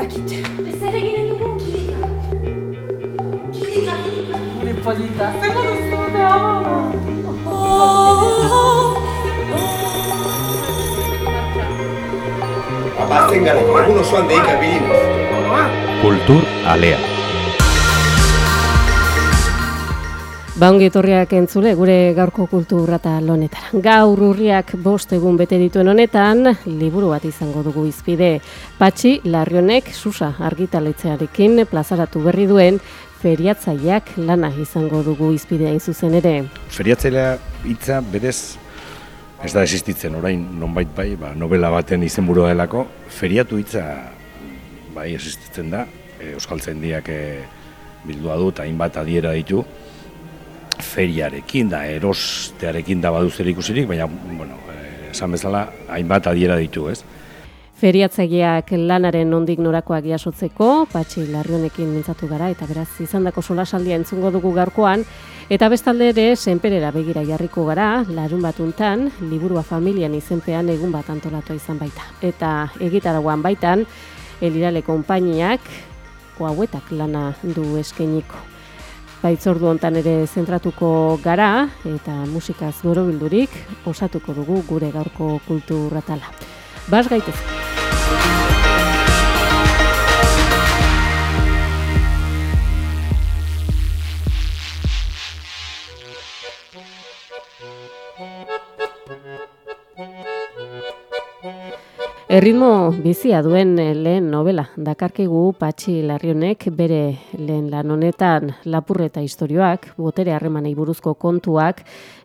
dakit. Zer eginen dugu kilika. Kilika, kilika. Gure polita, zer duzu da? Abatzen gara, egun osoan deika bilinez. Kultur Alea. Baungi etorriak entzule gure gaurko kultura eta lonetara. Gaur urriak bost egun bete dituen honetan, liburu bat izango dugu izpide. Patxi, Larrionek, Susa argitaletzearekin plazaratu berri duen, feriatzaileak lana izango dugu izpidea zuzen ere. Feriatzailea hitza berez ez da existitzen orain nonbait bai, ba, novela baten izenburua delako, feriatu hitza bai existitzen da, Euskaltzaindiak e, bildua du eta hainbat adiera ditu feriarekin da, erostearekin da badu zer ikusirik, baina, bueno, e, esan bezala, hainbat adiera ditu, ez? Feriatzaileak lanaren nondik norakoak jasotzeko, patxi larrionekin mintzatu gara, eta beraz izandako solasaldia entzungo dugu gaurkoan, eta bestalde ere, senperera begira jarriko gara, larun batuntan, liburua familian izenpean egun bat antolatua izan baita. Eta egitaragoan baitan, elirale konpainiak, hauetak lana du eskeniko. Baitzordu hontan ere zentratuko gara eta musikaz borobildurik osatuko dugu gure gaurko kulturratala. Bas gaitezke. Erritmo bizia duen eh, lehen novela dakarkigu Patxi Larrionek bere lehen lan honetan lapurreta istorioak, botere harremanei buruzko kontuak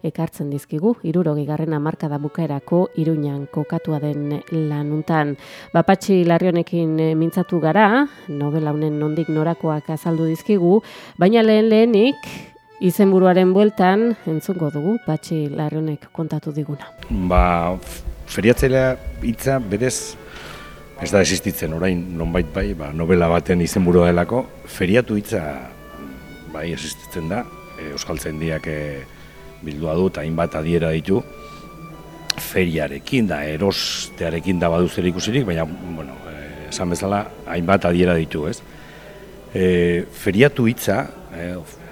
ekartzen dizkigu, irurogi garren amarkada bukaerako iruñan kokatua den lanuntan. Ba, Patxi Larrionekin eh, mintzatu gara, novela honen nondik norakoak azaldu dizkigu, baina lehen lehenik izenburuaren bueltan entzungo dugu Patxi Larrionek kontatu diguna. Ba, feriatzailea hitza berez ez da existitzen orain nonbait bai, ba, novela baten izenburua delako, feriatu hitza bai existitzen da, e, Euskaltzaindiak e, bildua du eta hainbat adiera ditu. Feriarekin da, erostearekin da badu zer ikusirik, baina, bueno, e, esan bezala, hainbat adiera ditu, ez? E, feriatu hitza, e,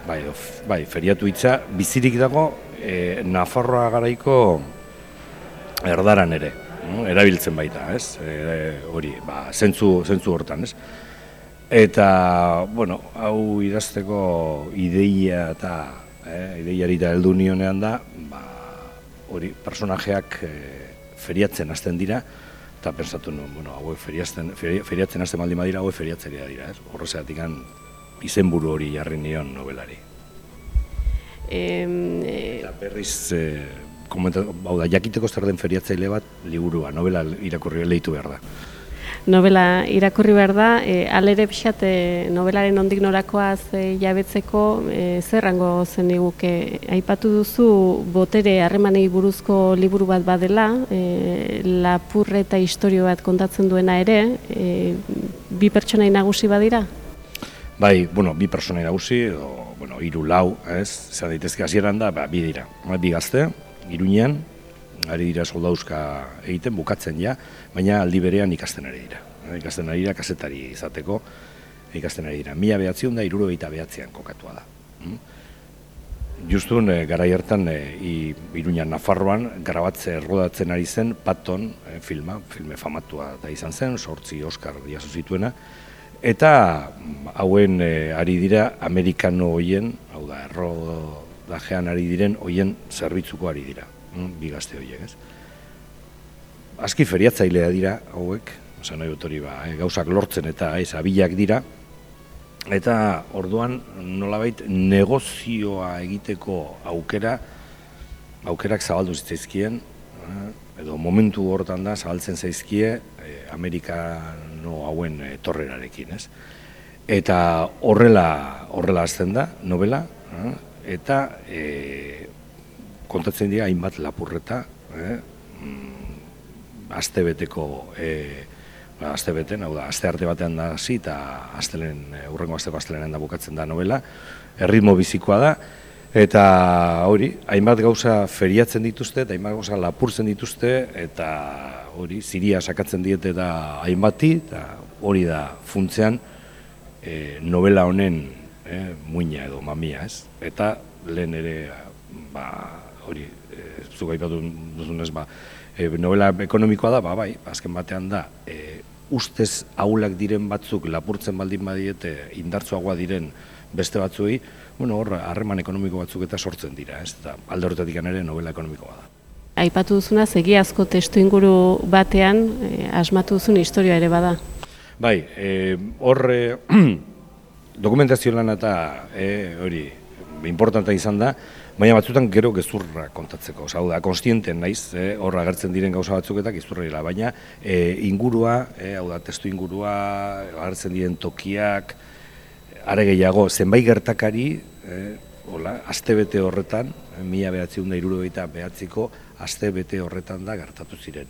bai, bai, feriatu hitza, bizirik dago, e, Nafarroa garaiko erdaran ere, erabiltzen baita, ez? E, hori, ba, zentzu, zentzu hortan, ez? Eta, bueno, hau idazteko ideia eta eh, ideiari da heldu nionean da, ba, hori, personajeak e, feriatzen hasten dira, eta pensatu nuen, bueno, hau feriatzen, feriatzen hasten baldin badira, hau feriatzeria dira, ez? Horrezatik izenburu hori jarri nion nobelari. E... Eta berriz, e, hau da, jakiteko zer den feriatzaile bat liburua, novela irakurri lehitu behar da. Novela irakurri behar da, e, alere pixat, e, novelaren ondik norakoaz e, jabetzeko, e, zerrango zen iguke, aipatu duzu botere harremanei buruzko liburu bat badela, e, lapurre eta historio bat kontatzen duena ere, e, bi pertsonai nagusi badira? Bai, bueno, bi pertsonai nagusi, edo, bueno, iru lau, ez, zer daitezke hasieran da, ba, bi dira, bi gazte, Iruñean, ari dira soldauzka egiten, bukatzen ja, baina aldi berean ikasten ari dira. Ikasten ari dira, kasetari izateko, ikasten ari dira. Mila behatzion da, iruro eta behatzean kokatua da. Hmm? Justun, e, gara hartan e, Iruñan Nafarroan, grabatze errodatzen ari zen, Patton e, filma, filme famatua da izan zen, sortzi Oscar jaso zituena, eta mm, hauen ari dira Amerikano hoien, hau da, erro dajean ari diren hoien zerbitzuko ari dira, mm, bi gazte horiek, ez? Azki feriatzailea dira hauek, oza nahi hori ba, eh, gauzak lortzen eta ez abilak dira, eta orduan nolabait negozioa egiteko aukera, aukerak zabaldu zitzaizkien, eh, edo momentu hortan da zabaltzen zaizkie eh, Amerikano hauen eh, torrerarekin, ez? Eta horrela, horrela azten da, novela, eh, eta e, kontatzen dira hainbat lapurreta, eh? Mm, aste beteko, e, ba, aste beten, hau da, aste arte batean da hasi eta astelen, urrengo asteko astelenen da bukatzen da novela, erritmo bizikoa da, eta hori, hainbat gauza feriatzen dituzte, eta hainbat gauza lapurtzen dituzte, eta hori, ziria sakatzen diete da hainbati, eta hori da funtzean e, novela honen e, muina edo mamia, ez? Eta lehen ere, ba, hori, e, zuk aipatu duzunez, ba, e, novela ekonomikoa da, ba, bai, azken batean da, e, ustez aulak diren batzuk lapurtzen baldin badiete indartsuagoa diren beste batzuei, bueno, hor harreman ekonomiko batzuk eta sortzen dira, ez? Eta alde horretatik ere novela ekonomikoa da. Aipatu duzuna, egiazko testu inguru batean eh, asmatu duzun historia ere bada. Bai, e, hor e, dokumentazio lana eta e, hori importanta izan da, baina batzutan gero gezurra kontatzeko. Osa, hau da, konstienten naiz, e, hor agertzen diren gauza batzuk eta gezurra baina e, ingurua, e, hau da, testu ingurua, agertzen diren tokiak, are gehiago, zenbait gertakari, e, hola, astebete horretan, mila behatziun da irurogeita behatziko, astebete horretan da gertatu ziren.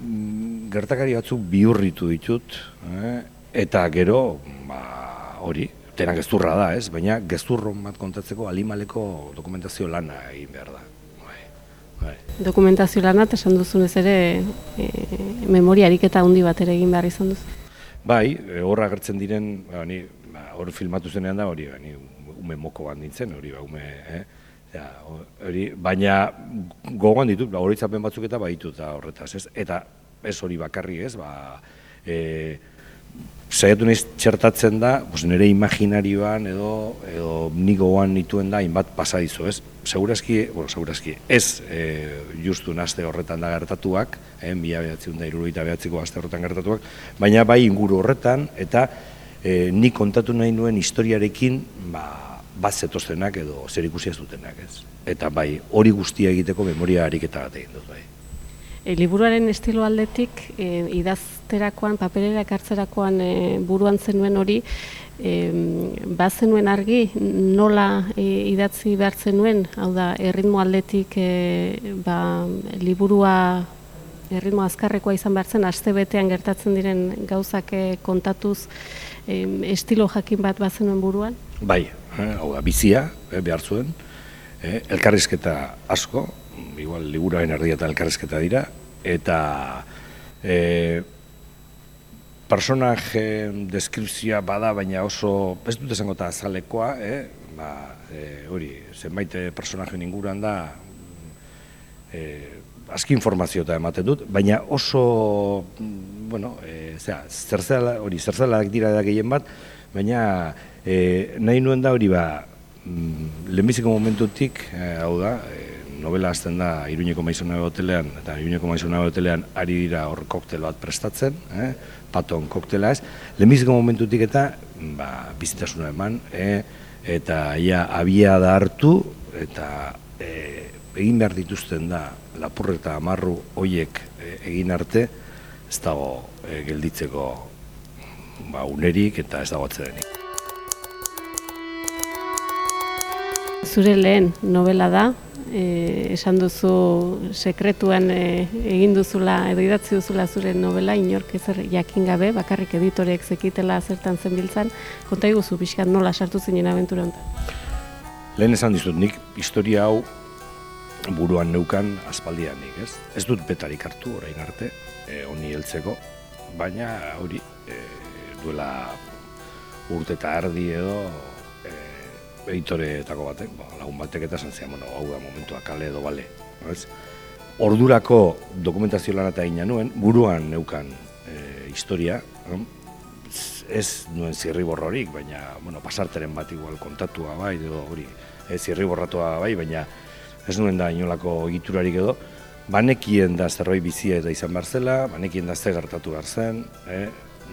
Mm, Gertakari batzuk bihurritu ditut, eh, eta gero, ba, hori, tena gezurra da, ez? Baina gezurron bat kontatzeko alimaleko dokumentazio lana egin behar da. Bai, bai. Dokumentazio lana, eta esan duzunez ere, e, memoria ariketa handi bat ere egin behar izan duzu. Bai, e, hor agertzen diren, ba, ni, ba, hor filmatu zenean da, hori, ba, ni ume moko bat nintzen, hori, ba, ume, eh? Ja, hori, baina gogoan ditut, ba, horitzapen batzuk eta baditut da horretaz, ez? Eta ez hori bakarri, ez? Ba, e, saiatu naiz txertatzen da, pues, nire imaginarioan edo, edo nik gogoan nituen da, inbat pasadizo, ez? Segurazki, bueno, segurazki, ez e, justu naste horretan da gertatuak, eh, mila behatziun da iruruita behatziko aste horretan gertatuak, baina bai inguru horretan, eta e, nik kontatu nahi nuen historiarekin, ba, bat zetoztenak edo zer ikusi ez dutenak, ez? Eta bai, hori guztia egiteko memoria ariketa bat egin dut, bai. E, liburuaren estilo aldetik, e, idazterakoan, paperera ekartzerakoan e, buruan zenuen hori, e, bazenuen argi nola e, idatzi behar zenuen, hau da, erritmo aldetik e, ba, liburua erritmo azkarrekoa izan behar zen, aste betean gertatzen diren gauzak e, kontatuz e, estilo jakin bat bazenuen buruan? Bai, eh, hau da, bizia, eh, behar zuen, eh, elkarrizketa asko, igual liburuaren erdia eta elkarrizketa dira, eta eh, personaje deskripzioa bada, baina oso, ez dut esango eta azalekoa, eh, ba, eh, hori, zenbait personaje inguruan da, eh, aski informazio eta ematen dut, baina oso, bueno, e, zera, zerzela, hori, zerzela dira da gehien bat, baina e, nahi nuen da hori ba, mm, lehenbiziko momentutik, e, hau da, e, novela azten da Iruñeko Maizona hotelean, eta Iruñeko Maizona hotelean ari dira hor koktel bat prestatzen, eh, paton koktela ez, lehenbiziko momentutik eta ba, bizitasuna eman, e, eta ia abia da hartu, eta e, egin behar dituzten da lapurreta amarru hoiek egin arte, ez dago e, gelditzeko ba, unerik eta ez dago atzedenik. Zure lehen novela da, e, esan duzu sekretuan e, egin duzula edo idatzi duzula zure novela inork ezer jakin gabe, bakarrik editoreek zekitela zertan zenbiltzan, konta iguzu pixkat nola sartu zinen abentura honetan. Lehen esan dizut nik historia hau buruan neukan aspaldian nik, ez? Ez dut betarik hartu orain arte, e, honi heltzeko, baina hori e, duela urte eta erdi edo editoreetako batek, ba, lagun batek eta esan bueno, hau da momentua kale edo bale, ez? Ordurako dokumentazio lan eta nuen, buruan neukan e, historia, ez nuen zirri borrorik, baina, bueno, pasarteren bat igual kontatua bai, edo hori, ez zirri borratua bai, baina ez nuen da inolako egiturarik edo, banekien da zerbait bizia eta izan behar zela, banekien da ze gertatu behar zen, eh?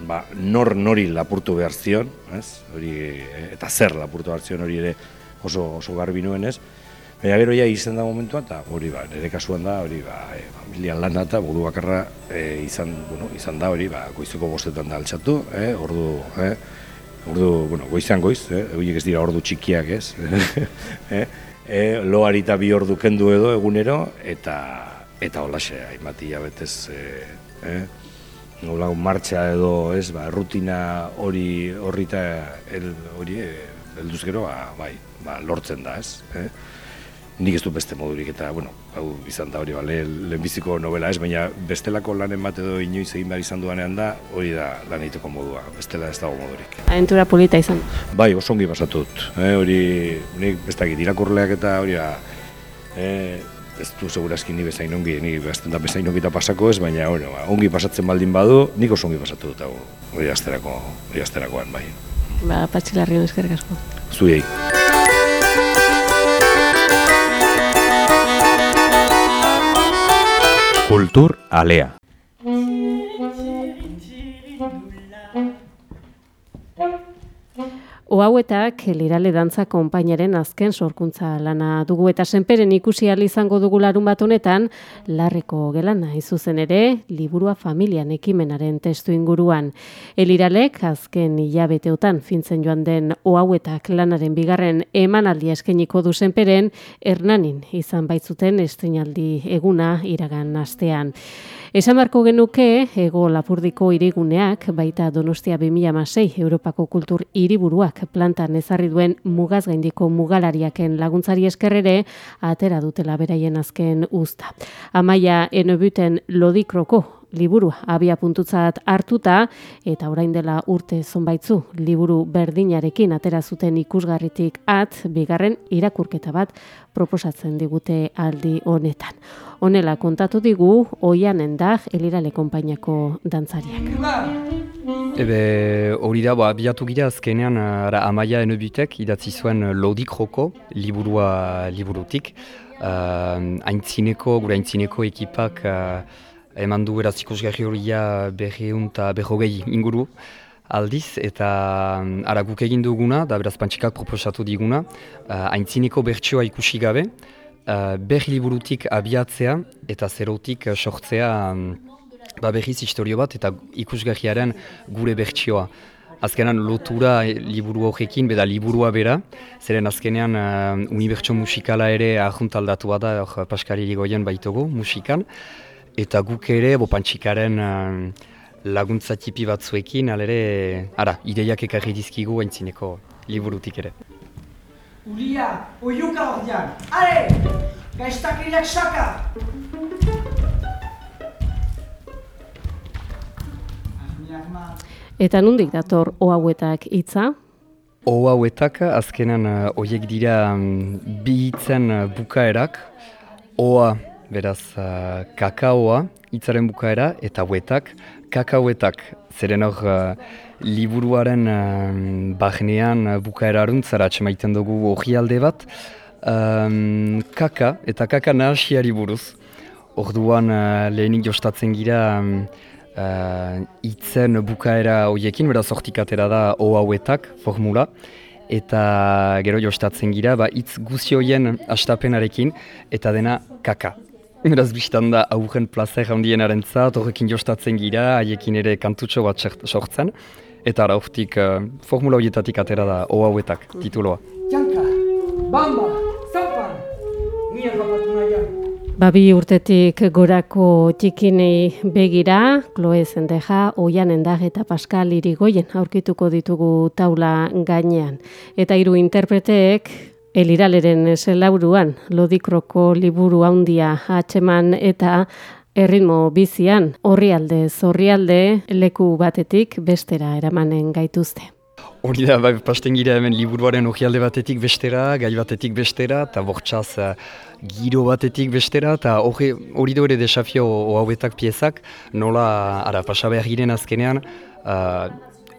Ba, nor nori lapurtu behar zion, ez? Hori, eh, eta zer lapurtu behar zion hori ere oso, oso garbi nuen ez, Baina gero ja izan da momentua eta hori ba, nire kasuan da, hori ba, e, familian lan eta budu bakarra e, izan, bueno, izan da hori, ba, goizuko bostetan da altxatu, eh, ordu, eh, ordu, bueno, goizan goiz, eh, ez dira ordu txikiak ez, eh, e, loari eta bi ordu kendu edo egunero, eta eta holaxe, hainbat hilabetez, e, e, nola martxa edo, ez, ba, rutina hori horrita hori, e, helduz gero, ba, bai, ba, lortzen da, ez, eh? nik ez du beste modurik eta, bueno, hau izan da hori, ba, le, lehenbiziko novela ez, baina bestelako lanen bat edo inoiz egin behar izan duanean da, hori da lan egiteko modua, bestela ez dago modurik. Aventura polita izan. Bai, oso ongi pasatu dut, eh, hori, nik ez irakurleak eta hori da, eh, ez du segurazki ni bezain ongi, ni bezten da bezain ongi eta pasako ez, baina bueno, ba, ongi pasatzen baldin badu, nik oso ongi pasatu dut hau, hori asterako, hori asterakoan, bai. Ba, Patxi Larrion eskerrik asko. Zuei. Kultur Alea. Oauetak lirale dantza konpainaren azken sorkuntza lana dugu eta senperen ikusi ahal izango dugu larun bat honetan, larreko gelana izuzen ere, liburua familian ekimenaren testu inguruan. Eliralek azken hilabeteotan fintzen joan den oauetak lanaren bigarren emanaldi eskeniko du senperen, hernanin izan baitzuten estrenaldi eguna iragan astean. Esan beharko genuke, ego lapurdiko iriguneak, baita Donostia 2006 Europako kultur hiriburuak plantan ezarri duen mugaz gaindiko mugalariaken laguntzari eskerrere, atera dutela beraien azken uzta. Amaia enobuten lodikroko liburu abia puntutzat hartuta eta orain dela urte zonbaitzu liburu berdinarekin atera zuten ikusgarritik at bigarren irakurketa bat proposatzen digute aldi honetan. Honela kontatu digu Oianen da Elirale konpainako dantzariak. Ebe hori da, ba, biatu gira azkenean ara, amaia enobutek idatzi zuen lodik joko liburua liburutik. Uh, aintzineko, gure aintzineko ekipak uh, eman du eraz ikusgarri horia berreun eta berrogei inguru aldiz, eta ara guk egin duguna, da beraz pantxikak proposatu diguna, uh, aintzineko bertsioa ikusi gabe, uh, berri liburutik abiatzea eta zerotik sortzea um, ba berriz historio bat eta ikusgarriaren gure bertsioa. Azkenan lotura liburu horrekin, beda liburua bera, zeren azkenean uh, unibertso musikala ere ahuntaldatua da, hor Paskari Ligoien baitugu musikan, eta guk ere, bo pantxikaren uh, laguntza tipi batzuekin, alere, ara, ideiak ekarri dizkigu aintzineko liburutik ere. Ulia, oiuka ordean. Ale! Gaiztakiriak saka! Eta nundik dator oauetak hitza? O hauetak azkenan uh, oiek dira um, bi hitzen uh, bukaerak, oa beraz uh, kakaoa hitzaren bukaera eta hauetak kakaoetak zeren hor liburuaren bahnean bukaera aruntzara atxemaiten dugu orrialde bat um, kaka eta kaka nahasiari buruz. Orduan lehenik jostatzen gira um, uh, itzen bukaera hoiekin, beraz hortik atera da o hauetak formula, eta gero jostatzen gira, ba, itz guzi hoien astapenarekin, eta dena kaka. Beraz biztan da aurren plazer handienaren zat, horrekin jostatzen gira, haiekin ere kantutxo bat sortzen, eta ara uh, formula horietatik atera da o hauetak tituloa. Janka, bamba, Babi urtetik gorako txikinei begira, Chloe Zendeja, Oian Endag eta Pascal Irigoyen aurkituko ditugu taula gainean. Eta hiru interpreteek Eliraleren zelauruan, lodikroko liburu handia atxeman eta erritmo bizian, horrialde zorrialde leku batetik bestera eramanen gaituzte. Hori da, bai, pasten gira hemen liburuaren ohialde batetik bestera, gai batetik bestera, eta bortxaz uh, giro batetik bestera, eta hori da ere desafio hauetak piezak, nola, ara, pasa behar giren azkenean, uh,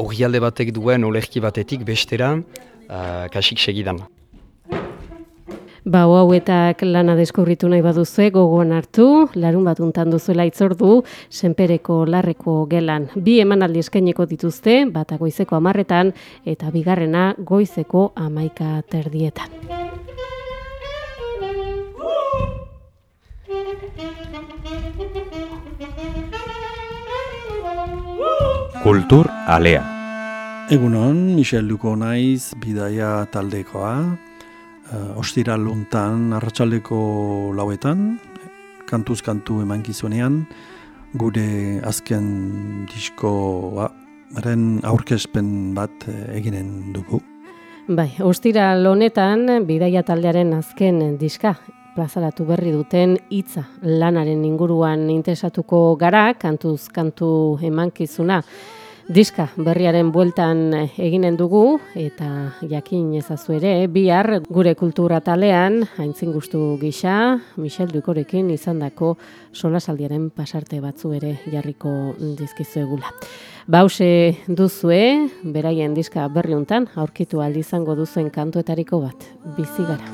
ohialde batek duen olerki batetik bestera, uh, kasik segidan. Ba, hauetak lana deskubritu nahi baduzue gogoan hartu, larun bat untan duzuela itzordu, senpereko larreko gelan. Bi emanaldi eskaineko dituzte, bata goizeko amarretan, eta bigarrena goizeko amaika terdietan. Kultur Alea. Egunon, Michel Duko naiz, bidaia taldekoa, ostira luntan, arratsaldeko lauetan, kantuz kantu emankizunean, gure azken diskoaren aurkezpen bat eh, eginen dugu. Bai, ostira honetan bidaia taldearen azken diska plazaratu berri duten hitza lanaren inguruan interesatuko gara, kantuz kantu emankizuna. Diska berriaren bueltan eginen dugu eta jakin ezazu ere bihar gure kultura talean haintzin gustu gisa Michel Dukorekin izandako solasaldiaren pasarte batzu ere jarriko dizkizuegula. Bause duzue, beraien diska berriuntan, aurkitu aldi izango duzuen kantuetariko bat, bizi gara.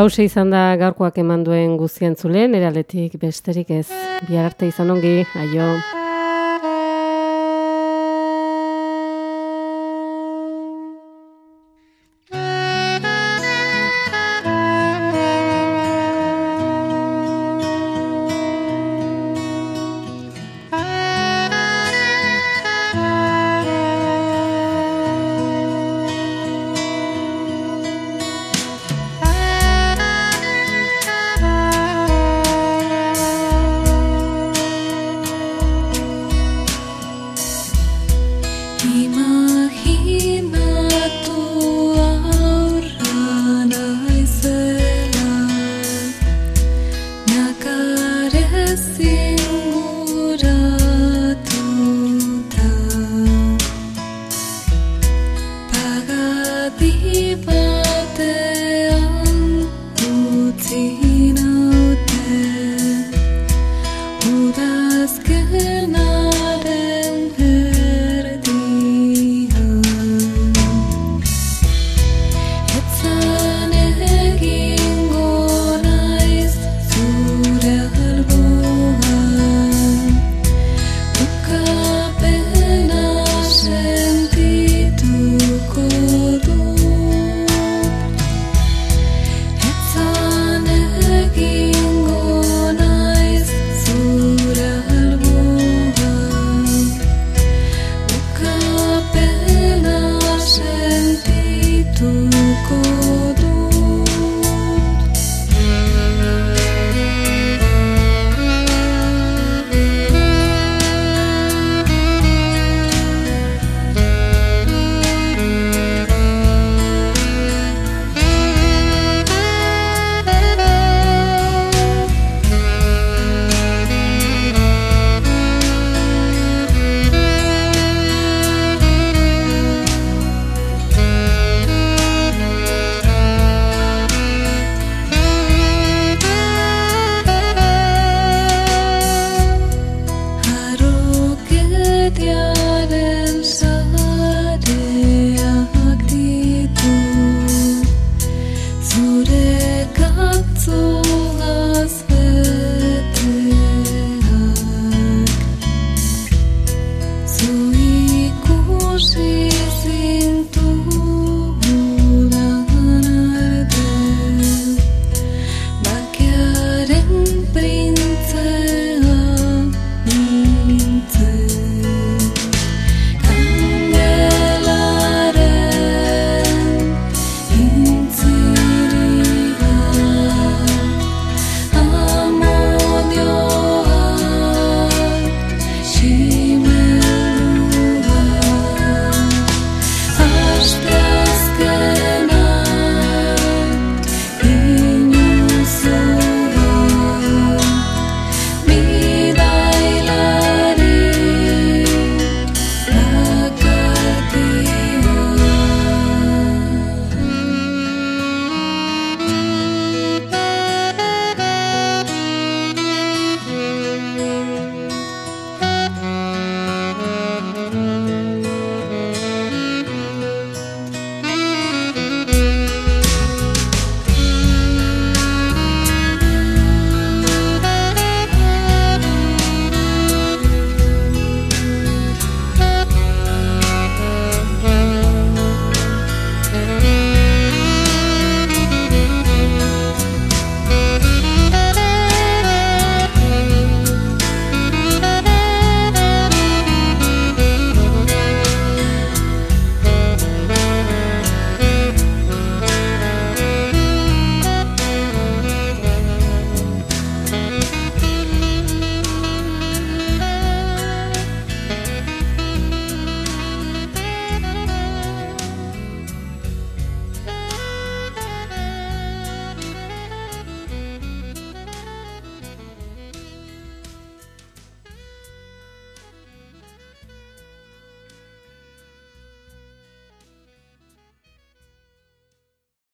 Bause izan da gaurkoak eman duen guztien zulen, eraletik besterik ez. Bihar arte izan ongi, aio. see